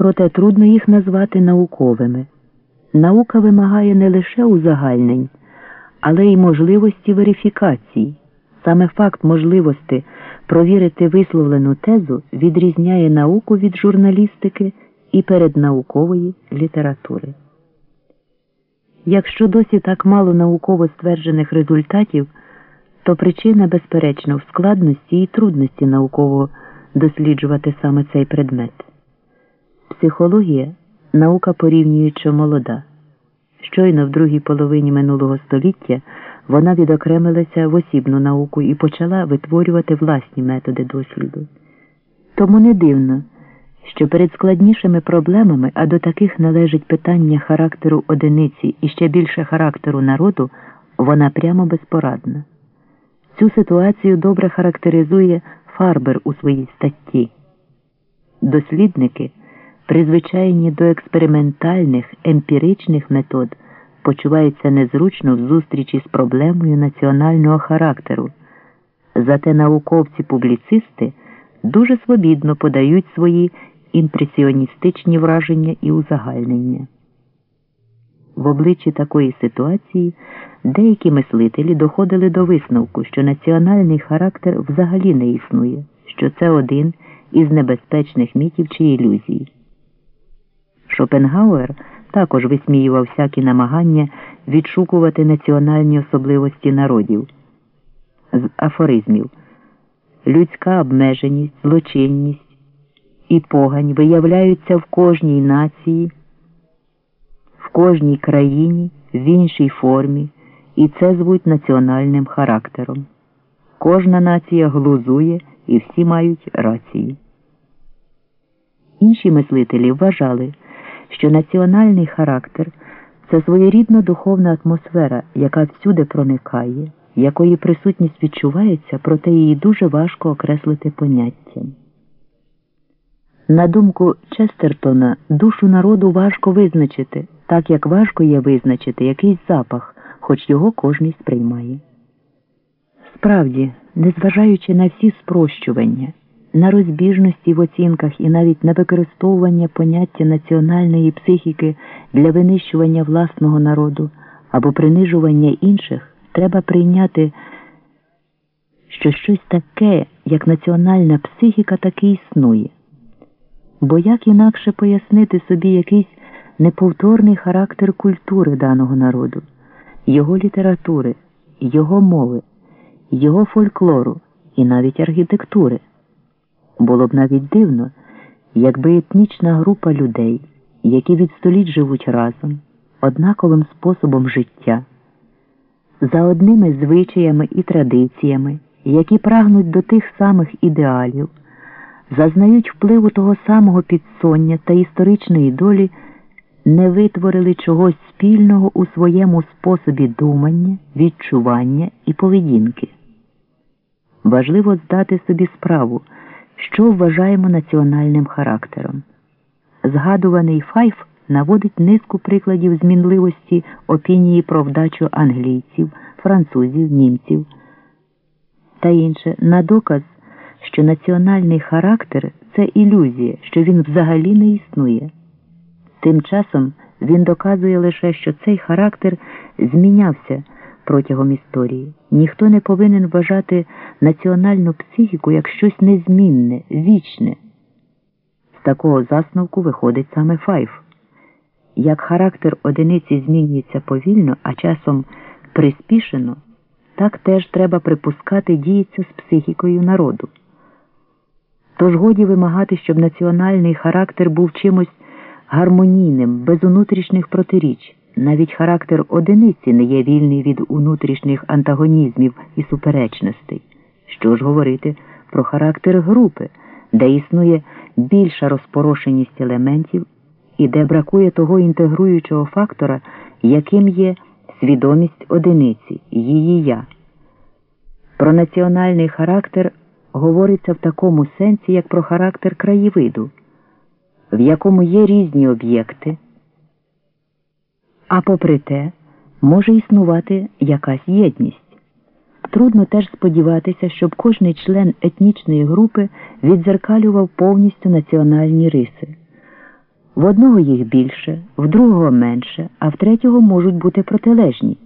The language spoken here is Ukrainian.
проте трудно їх назвати науковими. Наука вимагає не лише узагальнень, але й можливості верифікації. Саме факт можливості провірити висловлену тезу відрізняє науку від журналістики і переднаукової літератури. Якщо досі так мало науково стверджених результатів, то причина, безперечно, в складності і трудності науково досліджувати саме цей предмет. Психологія наука порівнюючо молода. Щойно в другій половині минулого століття вона відокремилася в осібну науку і почала витворювати власні методи досліду. Тому не дивно, що перед складнішими проблемами, а до таких належить питання характеру одиниці і ще більше характеру народу, вона прямо безпорадна. Цю ситуацію добре характеризує Фарбер у своїй статті. Дослідники, призвичайні до експериментальних емпіричних метод, почуваються незручно в зустрічі з проблемою національного характеру. Зате науковці-публіцисти дуже свобідно подають свої імпресіоністичні враження і узагальнення. В обличчі такої ситуації деякі мислителі доходили до висновку, що національний характер взагалі не існує, що це один із небезпечних мітів чи ілюзій. Шопенгауер також висміював всякі намагання відшукувати національні особливості народів з афоризмів. Людська обмеженість, злочинність і погань виявляються в кожній нації, в кожній країні, в іншій формі, і це звуть національним характером. Кожна нація глузує і всі мають рації. Інші мислителі вважали, що національний характер це своєрідна духовна атмосфера, яка всюди проникає, якої присутність відчувається, проте її дуже важко окреслити поняттям. На думку Честертона, душу народу важко визначити, так як важко є визначити якийсь запах, хоч його кожний сприймає. Справді, незважаючи на всі спрощування, на розбіжності в оцінках і навіть на використовування поняття національної психіки для винищування власного народу або принижування інших, треба прийняти, що щось таке, як національна психіка, таки існує. Бо як інакше пояснити собі якийсь неповторний характер культури даного народу, його літератури, його мови, його фольклору і навіть архітектури? Було б навіть дивно, якби етнічна група людей, які від століть живуть разом, однаковим способом життя, за одними звичаями і традиціями, які прагнуть до тих самих ідеалів, зазнають впливу того самого підсоння та історичної долі, не витворили чогось спільного у своєму способі думання, відчування і поведінки. Важливо здати собі справу що вважаємо національним характером. Згадуваний Файф наводить низку прикладів змінливості опінії про вдачу англійців, французів, німців та інше на доказ, що національний характер це ілюзія, що він взагалі не існує. Тим часом він доказує лише, що цей характер змінявся протягом історії. Ніхто не повинен вважати національну психіку як щось незмінне, вічне. З такого засновку виходить саме Файф. Як характер одиниці змінюється повільно, а часом приспішено, так теж треба припускати діється з психікою народу. Тож годі вимагати, щоб національний характер був чимось гармонійним, без внутрішніх протиріч. Навіть характер одиниці не є вільний від внутрішніх антагонізмів і суперечностей. Що ж говорити про характер групи, де існує більша розпорошеність елементів і де бракує того інтегруючого фактора, яким є свідомість одиниці, її я. Про національний характер говориться в такому сенсі, як про характер краєвиду, в якому є різні об'єкти. А попри те, може існувати якась єдність. Трудно теж сподіватися, щоб кожний член етнічної групи відзеркалював повністю національні риси. В одного їх більше, в другого менше, а в третього можуть бути протилежні.